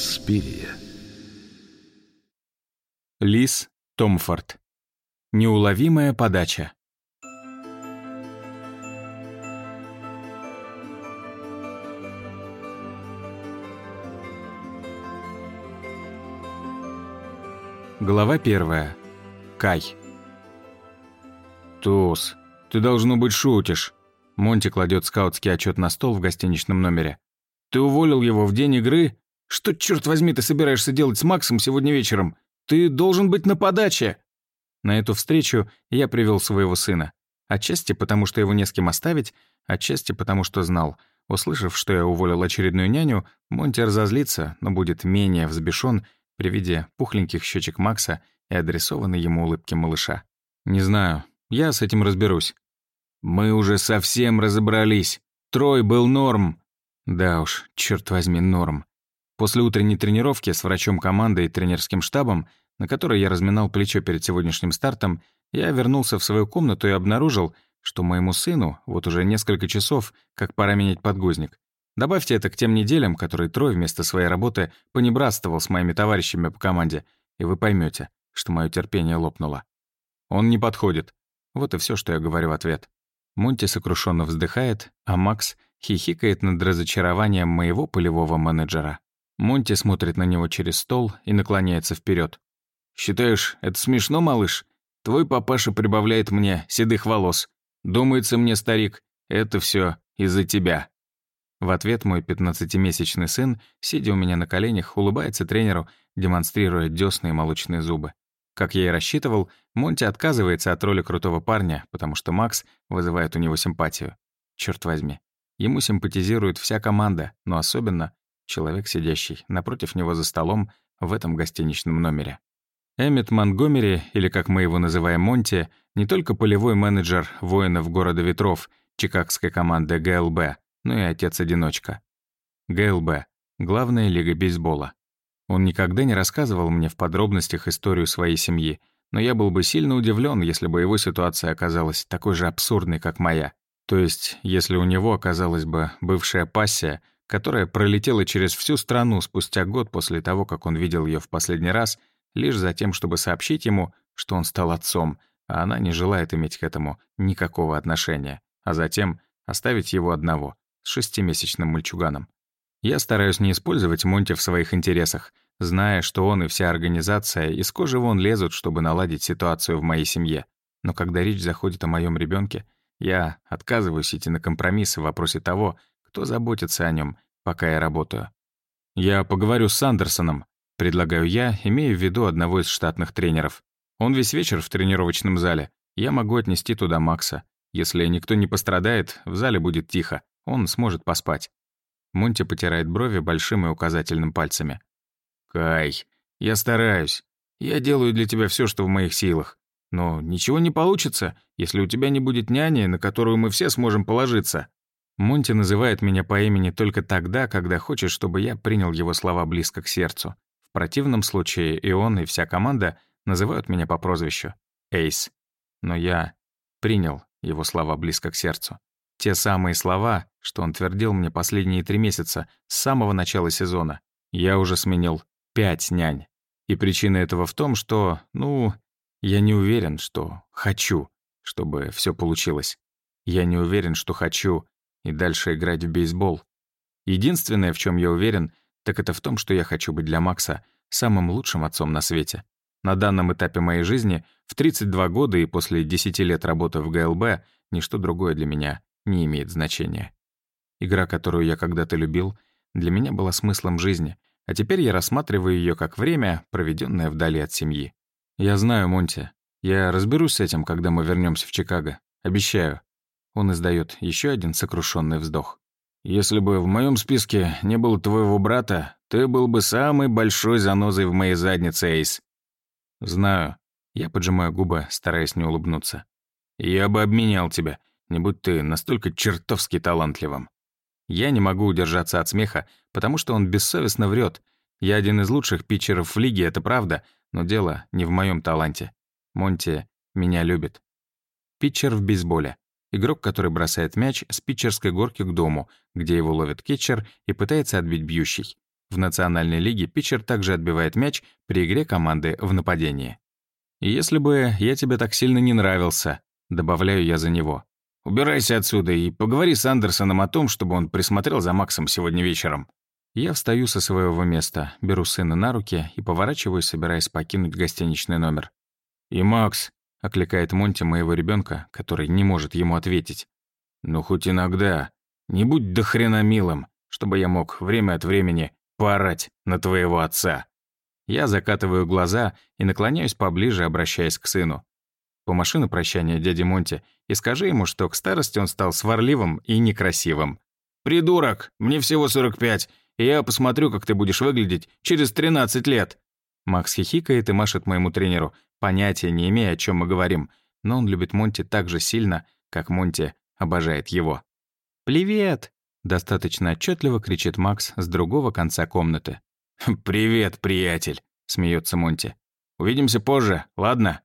Инспирия. Лис Томфорд. Неуловимая подача. Глава первая. Кай. Тус, ты, должно быть, шутишь». Монти кладет скаутский отчет на стол в гостиничном номере. «Ты уволил его в день игры что, черт возьми, ты собираешься делать с Максом сегодня вечером? Ты должен быть на подаче!» На эту встречу я привел своего сына. Отчасти потому, что его не с кем оставить, отчасти потому, что знал. Услышав, что я уволил очередную няню, Монти разозлится, но будет менее взбешен при виде пухленьких щечек Макса и адресованной ему улыбки малыша. «Не знаю. Я с этим разберусь». «Мы уже совсем разобрались. Трой был норм». «Да уж, черт возьми, норм. После утренней тренировки с врачом команды и тренерским штабом, на которой я разминал плечо перед сегодняшним стартом, я вернулся в свою комнату и обнаружил, что моему сыну вот уже несколько часов, как пора менять подгузник. Добавьте это к тем неделям, которые Трой вместо своей работы понебратствовал с моими товарищами по команде, и вы поймете, что мое терпение лопнуло. «Он не подходит». Вот и все, что я говорю в ответ. Монти сокрушенно вздыхает, а Макс хихикает над разочарованием моего полевого менеджера. Монти смотрит на него через стол и наклоняется вперед. «Считаешь, это смешно, малыш? Твой папаша прибавляет мне седых волос. Думается мне, старик, это все из-за тебя». В ответ мой 15-месячный сын, сидя у меня на коленях, улыбается тренеру, демонстрируя десны и молочные зубы. Как я и рассчитывал, Монти отказывается от роли крутого парня, потому что Макс вызывает у него симпатию. Черт возьми. Ему симпатизирует вся команда, но особенно человек, сидящий напротив него за столом в этом гостиничном номере. Эммет Монгомери, или как мы его называем Монти, не только полевой менеджер воинов города ветров чикагской команды ГЛБ, но и отец-одиночка. ГЛБ — главная лига бейсбола. Он никогда не рассказывал мне в подробностях историю своей семьи, но я был бы сильно удивлен, если бы его ситуация оказалась такой же абсурдной, как моя. То есть, если у него оказалась бы бывшая пассия, которая пролетела через всю страну спустя год после того, как он видел ее в последний раз, лишь за тем, чтобы сообщить ему, что он стал отцом, а она не желает иметь к этому никакого отношения, а затем оставить его одного, с шестимесячным мальчуганом. Я стараюсь не использовать Монти в своих интересах, зная, что он и вся организация из кожи вон лезут, чтобы наладить ситуацию в моей семье. Но когда речь заходит о моем ребенке, я отказываюсь идти на компромиссы в вопросе того, кто заботится о нем, пока я работаю. «Я поговорю с Сандерсоном», — предлагаю я, имея в виду одного из штатных тренеров. «Он весь вечер в тренировочном зале. Я могу отнести туда Макса. Если никто не пострадает, в зале будет тихо. Он сможет поспать». Монти потирает брови большим и указательным пальцами. «Кай, я стараюсь. Я делаю для тебя все, что в моих силах. Но ничего не получится, если у тебя не будет няни, на которую мы все сможем положиться». Монти называет меня по имени только тогда, когда хочет, чтобы я принял его слова близко к сердцу. В противном случае и он, и вся команда называют меня по прозвищу Эйс. Но я принял его слова близко к сердцу. Те самые слова, что он твердил мне последние три месяца, с самого начала сезона. Я уже сменил пять нянь. И причина этого в том, что, ну, я не уверен, что хочу, чтобы все получилось. Я не уверен, что хочу и дальше играть в бейсбол. Единственное, в чем я уверен, так это в том, что я хочу быть для Макса самым лучшим отцом на свете. На данном этапе моей жизни, в 32 года и после 10 лет работы в ГЛБ, ничто другое для меня не имеет значения. Игра, которую я когда-то любил, для меня была смыслом жизни, а теперь я рассматриваю ее как время, проведенное вдали от семьи. Я знаю, Монти, я разберусь с этим, когда мы вернемся в Чикаго. Обещаю. Он издает еще один сокрушенный вздох. «Если бы в моем списке не было твоего брата, ты был бы самой большой занозой в моей заднице, Эйс». «Знаю». Я поджимаю губы, стараясь не улыбнуться. «Я бы обменял тебя, не будь ты настолько чертовски талантливым». Я не могу удержаться от смеха, потому что он бессовестно врет. Я один из лучших питчеров в лиге, это правда, но дело не в моем таланте. Монти меня любит. Питчер в бейсболе. Игрок, который бросает мяч с питчерской горки к дому, где его ловит кетчер и пытается отбить бьющий. В национальной лиге питчер также отбивает мяч при игре команды в нападении. «Если бы я тебе так сильно не нравился», — добавляю я за него. «Убирайся отсюда и поговори с Андерсоном о том, чтобы он присмотрел за Максом сегодня вечером». Я встаю со своего места, беру сына на руки и поворачиваюсь, собираясь покинуть гостиничный номер. «И Макс, — окликает Монти моего ребенка, который не может ему ответить. «Ну, хоть иногда. Не будь до хрена милым, чтобы я мог время от времени поорать на твоего отца». Я закатываю глаза и наклоняюсь поближе, обращаясь к сыну. По на прощание дяде Монти и скажи ему, что к старости он стал сварливым и некрасивым. «Придурок! Мне всего 45, и я посмотрю, как ты будешь выглядеть через 13 лет!» Макс хихикает и машет моему тренеру, понятия не имея, о чем мы говорим, но он любит Монти так же сильно, как Монти обожает его. «Привет!» — достаточно отчетливо кричит Макс с другого конца комнаты. «Хм, «Привет, приятель!» — смеется Монти. «Увидимся позже, ладно?»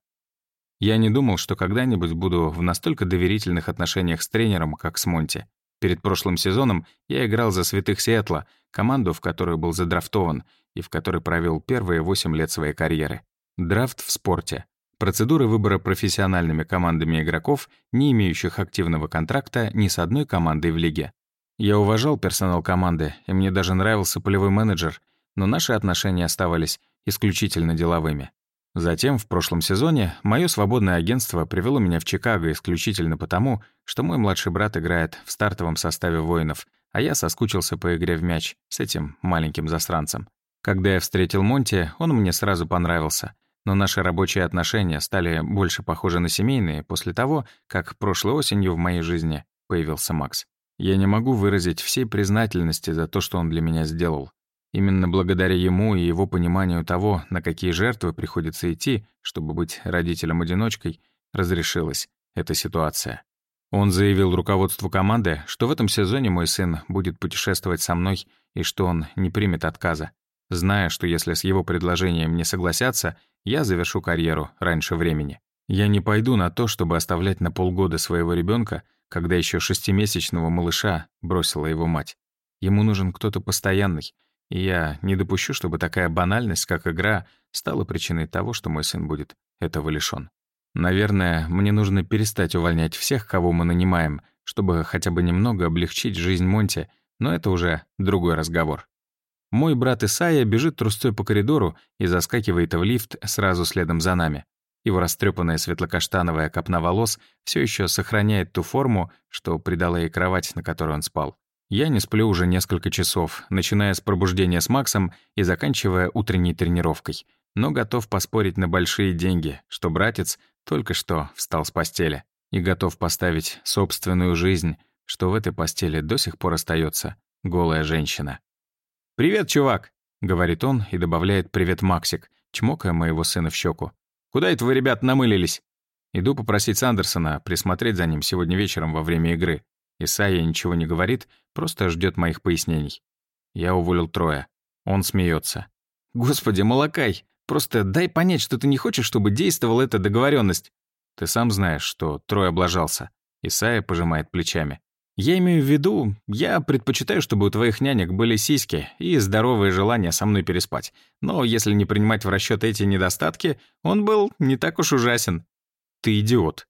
Я не думал, что когда-нибудь буду в настолько доверительных отношениях с тренером, как с Монти. Перед прошлым сезоном я играл за «Святых Сиэтла», команду, в которую был задрафтован и в которой провел первые 8 лет своей карьеры. Драфт в спорте. Процедуры выбора профессиональными командами игроков, не имеющих активного контракта ни с одной командой в лиге. Я уважал персонал команды, и мне даже нравился полевой менеджер, но наши отношения оставались исключительно деловыми. Затем, в прошлом сезоне, мое свободное агентство привело меня в Чикаго исключительно потому, что мой младший брат играет в стартовом составе воинов, а я соскучился по игре в мяч с этим маленьким засранцем. Когда я встретил Монти, он мне сразу понравился. Но наши рабочие отношения стали больше похожи на семейные после того, как прошлой осенью в моей жизни появился Макс. Я не могу выразить всей признательности за то, что он для меня сделал. Именно благодаря ему и его пониманию того, на какие жертвы приходится идти, чтобы быть родителем-одиночкой, разрешилась эта ситуация. Он заявил руководству команды, что в этом сезоне мой сын будет путешествовать со мной и что он не примет отказа, зная, что если с его предложением не согласятся, я завершу карьеру раньше времени. Я не пойду на то, чтобы оставлять на полгода своего ребенка, когда еще шестимесячного малыша бросила его мать. Ему нужен кто-то постоянный — я не допущу, чтобы такая банальность, как игра, стала причиной того, что мой сын будет этого лишён. Наверное, мне нужно перестать увольнять всех, кого мы нанимаем, чтобы хотя бы немного облегчить жизнь Монти, но это уже другой разговор. Мой брат Исайя бежит трусцой по коридору и заскакивает в лифт сразу следом за нами. Его растрепанная светлокаштановая копна волос все еще сохраняет ту форму, что придала ей кровать, на которой он спал. Я не сплю уже несколько часов, начиная с пробуждения с Максом и заканчивая утренней тренировкой, но готов поспорить на большие деньги, что братец только что встал с постели и готов поставить собственную жизнь, что в этой постели до сих пор остается голая женщина. «Привет, чувак!» — говорит он и добавляет «Привет, Максик», чмокая моего сына в щеку. «Куда это вы, ребят, намылились?» Иду попросить Сандерсона присмотреть за ним сегодня вечером во время игры. Исайя ничего не говорит, просто ждет моих пояснений. Я уволил Троя. Он смеется. «Господи, Молокай, просто дай понять, что ты не хочешь, чтобы действовала эта договоренность. Ты сам знаешь, что Трой облажался. Исайя пожимает плечами. «Я имею в виду, я предпочитаю, чтобы у твоих нянек были сиськи и здоровое желание со мной переспать. Но если не принимать в расчет эти недостатки, он был не так уж ужасен». «Ты идиот».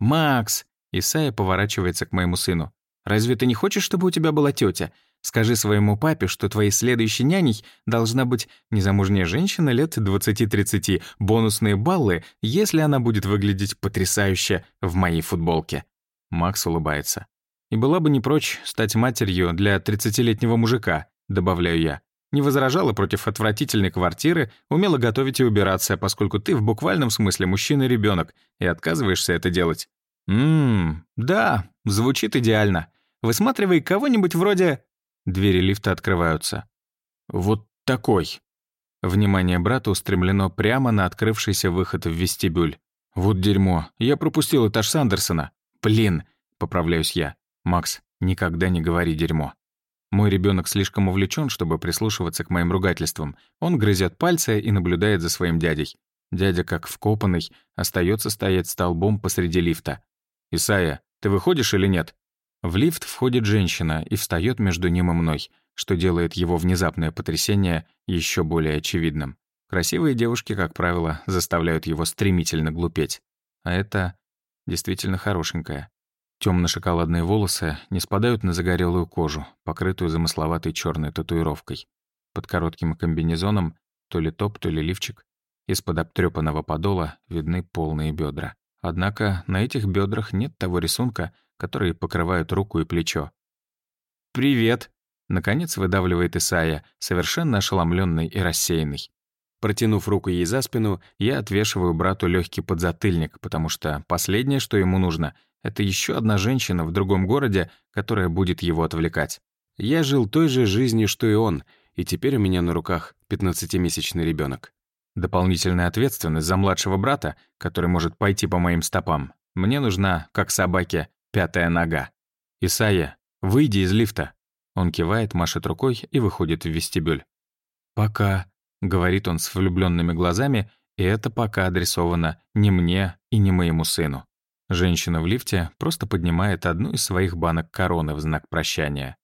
«Макс, Исайя поворачивается к моему сыну. «Разве ты не хочешь, чтобы у тебя была тетя? Скажи своему папе, что твоей следующей няней должна быть незамужняя женщина лет 20-30, бонусные баллы, если она будет выглядеть потрясающе в моей футболке». Макс улыбается. «И была бы не прочь стать матерью для 30-летнего мужика», добавляю я. Не возражала против отвратительной квартиры, умела готовить и убираться, поскольку ты в буквальном смысле мужчина-ребенок, и отказываешься это делать. «Ммм, да, звучит идеально. Высматривай кого-нибудь вроде...» Двери лифта открываются. «Вот такой». Внимание брата устремлено прямо на открывшийся выход в вестибюль. «Вот дерьмо, я пропустил этаж Сандерсона. Блин!» — поправляюсь я. «Макс, никогда не говори дерьмо». Мой ребенок слишком увлечен, чтобы прислушиваться к моим ругательствам. Он грызет пальцы и наблюдает за своим дядей. Дядя, как вкопанный, остается стоять столбом посреди лифта. Исая, ты выходишь или нет?» В лифт входит женщина и встает между ним и мной, что делает его внезапное потрясение еще более очевидным. Красивые девушки, как правило, заставляют его стремительно глупеть. А это действительно хорошенькая. Темно-шоколадные волосы не спадают на загорелую кожу, покрытую замысловатой черной татуировкой. Под коротким комбинезоном то ли топ, то ли лифчик. Из-под обтрепанного подола видны полные бедра. Однако на этих бедрах нет того рисунка, который покрывает руку и плечо. «Привет!» — наконец выдавливает Исая, совершенно ошеломленный и рассеянный. Протянув руку ей за спину, я отвешиваю брату легкий подзатыльник, потому что последнее, что ему нужно, это еще одна женщина в другом городе, которая будет его отвлекать. Я жил той же жизнью, что и он, и теперь у меня на руках 15-месячный ребенок. Дополнительная ответственность за младшего брата, который может пойти по моим стопам, мне нужна, как собаке, пятая нога. «Исайя, выйди из лифта!» Он кивает, машет рукой и выходит в вестибюль. «Пока», — говорит он с влюбленными глазами, и это пока адресовано не мне и не моему сыну. Женщина в лифте просто поднимает одну из своих банок короны в знак прощания.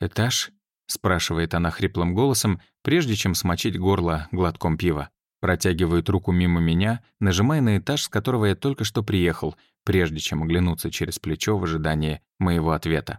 «Этаж?» — спрашивает она хриплым голосом, прежде чем смочить горло глотком пива. Протягивает руку мимо меня, нажимая на этаж, с которого я только что приехал, прежде чем оглянуться через плечо в ожидании моего ответа.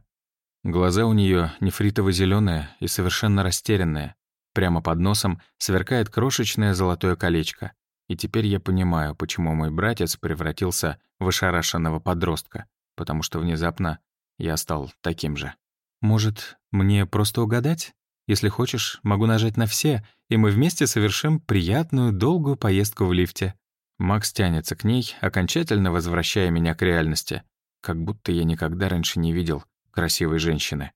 Глаза у нее нефритово зеленые и совершенно растерянные. Прямо под носом сверкает крошечное золотое колечко. И теперь я понимаю, почему мой братец превратился в ошарашенного подростка, потому что внезапно я стал таким же. «Может, мне просто угадать?» Если хочешь, могу нажать на все, и мы вместе совершим приятную долгую поездку в лифте». Макс тянется к ней, окончательно возвращая меня к реальности. Как будто я никогда раньше не видел красивой женщины.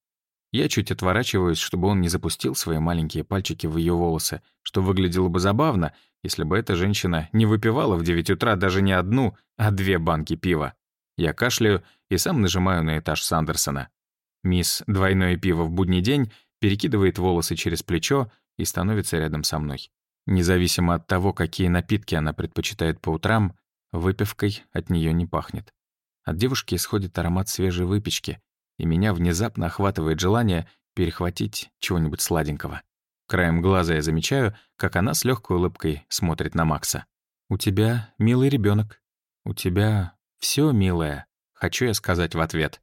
Я чуть отворачиваюсь, чтобы он не запустил свои маленькие пальчики в ее волосы, что выглядело бы забавно, если бы эта женщина не выпивала в 9 утра даже не одну, а две банки пива. Я кашляю и сам нажимаю на этаж Сандерсона. Мисс «Двойное пиво в будний день» перекидывает волосы через плечо и становится рядом со мной. Независимо от того, какие напитки она предпочитает по утрам, выпивкой от нее не пахнет. От девушки исходит аромат свежей выпечки, и меня внезапно охватывает желание перехватить чего-нибудь сладенького. Краем глаза я замечаю, как она с легкой улыбкой смотрит на Макса. «У тебя милый ребенок. У тебя все милое», — хочу я сказать в ответ.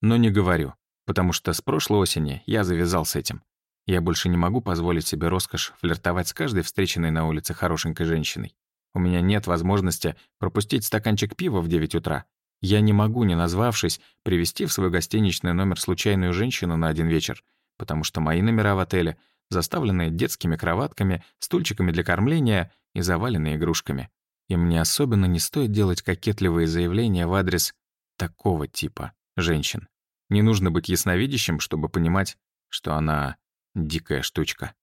Но не говорю потому что с прошлой осени я завязал с этим. Я больше не могу позволить себе роскошь флиртовать с каждой встреченной на улице хорошенькой женщиной. У меня нет возможности пропустить стаканчик пива в 9 утра. Я не могу, не назвавшись, привести в свой гостиничный номер случайную женщину на один вечер, потому что мои номера в отеле заставлены детскими кроватками, стульчиками для кормления и завалены игрушками. И мне особенно не стоит делать кокетливые заявления в адрес такого типа женщин. Не нужно быть ясновидящим, чтобы понимать, что она дикая штучка.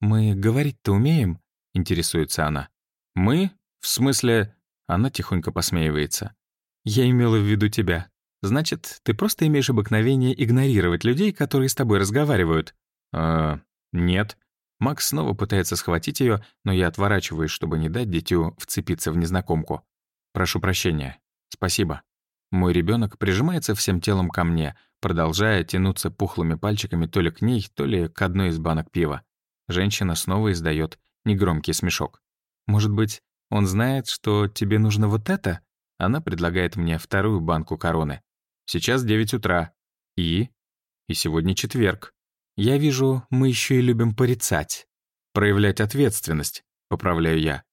«Мы говорить-то умеем?» — интересуется она. «Мы? В смысле...» — она тихонько посмеивается. «Я имела в виду тебя. Значит, ты просто имеешь обыкновение игнорировать людей, которые с тобой разговаривают?» «Э, нет». Макс снова пытается схватить ее, но я отворачиваюсь, чтобы не дать дитю вцепиться в незнакомку. «Прошу прощения. Спасибо». Мой ребенок прижимается всем телом ко мне, продолжая тянуться пухлыми пальчиками то ли к ней, то ли к одной из банок пива. Женщина снова издает негромкий смешок. «Может быть, он знает, что тебе нужно вот это?» Она предлагает мне вторую банку короны. «Сейчас 9 утра. И? И сегодня четверг. Я вижу, мы еще и любим порицать. Проявлять ответственность», — поправляю я.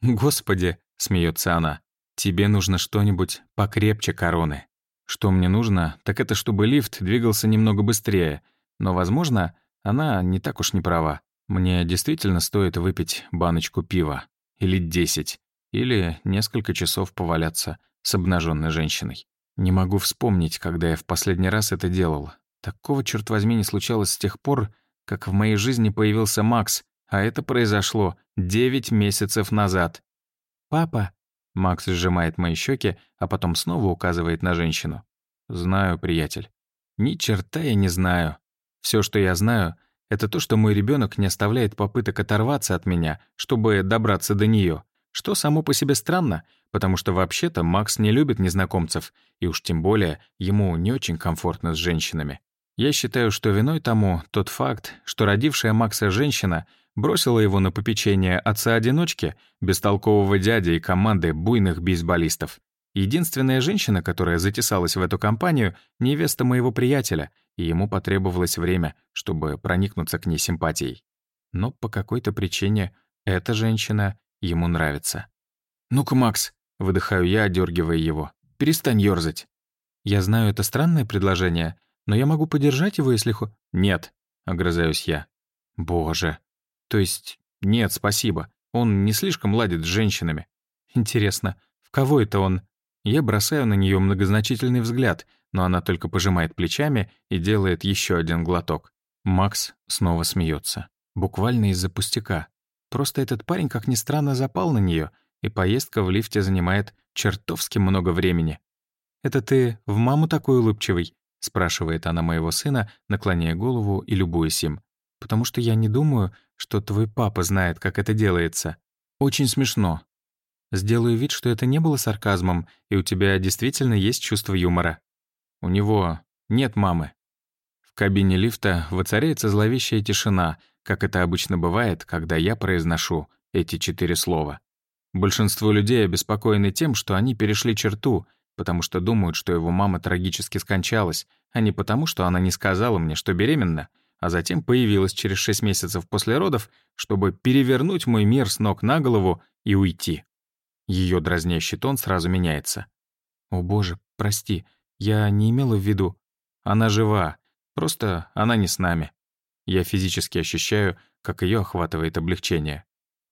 «Господи!» — смеется она. «Тебе нужно что-нибудь покрепче короны. Что мне нужно, так это чтобы лифт двигался немного быстрее. Но, возможно, она не так уж не права. Мне действительно стоит выпить баночку пива. Или десять. Или несколько часов поваляться с обнаженной женщиной. Не могу вспомнить, когда я в последний раз это делал. Такого, черт возьми, не случалось с тех пор, как в моей жизни появился Макс, а это произошло девять месяцев назад. «Папа», Макс сжимает мои щеки, а потом снова указывает на женщину. «Знаю, приятель. Ни черта я не знаю. Все, что я знаю, это то, что мой ребенок не оставляет попыток оторваться от меня, чтобы добраться до нее. Что само по себе странно, потому что вообще-то Макс не любит незнакомцев, и уж тем более ему не очень комфортно с женщинами. Я считаю, что виной тому тот факт, что родившая Макса женщина бросила его на попечение отца-одиночки, бестолкового дяди и команды буйных бейсболистов. Единственная женщина, которая затесалась в эту компанию, невеста моего приятеля, и ему потребовалось время, чтобы проникнуться к ней симпатией. Но по какой-то причине эта женщина ему нравится. «Ну-ка, Макс!» — выдыхаю я, одергивая его. «Перестань ёрзать!» Я знаю, это странное предложение — но я могу подержать его, если хо...» «Нет», — огрызаюсь я. «Боже. То есть... Нет, спасибо. Он не слишком ладит с женщинами. Интересно, в кого это он?» Я бросаю на нее многозначительный взгляд, но она только пожимает плечами и делает еще один глоток. Макс снова смеется. Буквально из-за пустяка. Просто этот парень, как ни странно, запал на нее, и поездка в лифте занимает чертовски много времени. «Это ты в маму такой улыбчивый?» — спрашивает она моего сына, наклоняя голову и любуясь им. «Потому что я не думаю, что твой папа знает, как это делается. Очень смешно. Сделаю вид, что это не было сарказмом, и у тебя действительно есть чувство юмора». «У него нет мамы». В кабине лифта воцаряется зловещая тишина, как это обычно бывает, когда я произношу эти четыре слова. Большинство людей обеспокоены тем, что они перешли черту — потому что думают, что его мама трагически скончалась, а не потому, что она не сказала мне, что беременна, а затем появилась через 6 месяцев после родов, чтобы перевернуть мой мир с ног на голову и уйти. Ее дразнящий тон сразу меняется. «О боже, прости, я не имела в виду. Она жива, просто она не с нами». Я физически ощущаю, как ее охватывает облегчение.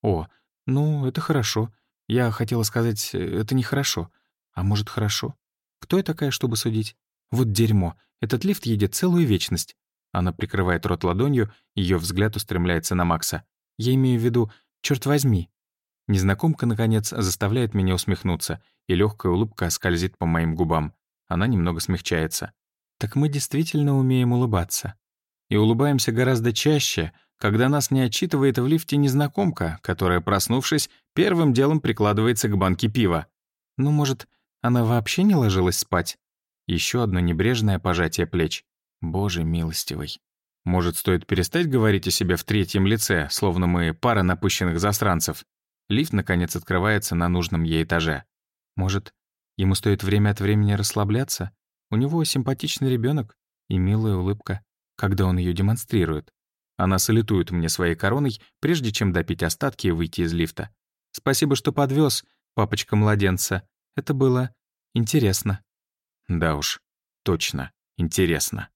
«О, ну, это хорошо. Я хотела сказать, э, это нехорошо. А может, хорошо? Кто я такая, чтобы судить? Вот дерьмо. Этот лифт едет целую вечность. Она прикрывает рот ладонью, ее взгляд устремляется на Макса. Я имею в виду, черт возьми. Незнакомка, наконец, заставляет меня усмехнуться, и легкая улыбка скользит по моим губам. Она немного смягчается. Так мы действительно умеем улыбаться. И улыбаемся гораздо чаще, когда нас не отчитывает в лифте незнакомка, которая, проснувшись, первым делом прикладывается к банке пива. Ну, может, она вообще не ложилась спать? Еще одно небрежное пожатие плеч. Боже милостивый. Может, стоит перестать говорить о себе в третьем лице, словно мы пара напыщенных засранцев? Лифт, наконец, открывается на нужном ей этаже. Может, ему стоит время от времени расслабляться? У него симпатичный ребенок и милая улыбка, когда он ее демонстрирует. Она салютует мне своей короной, прежде чем допить остатки и выйти из лифта. «Спасибо, что подвез, папочка младенца. Это было Интересно. Да уж, точно, интересно.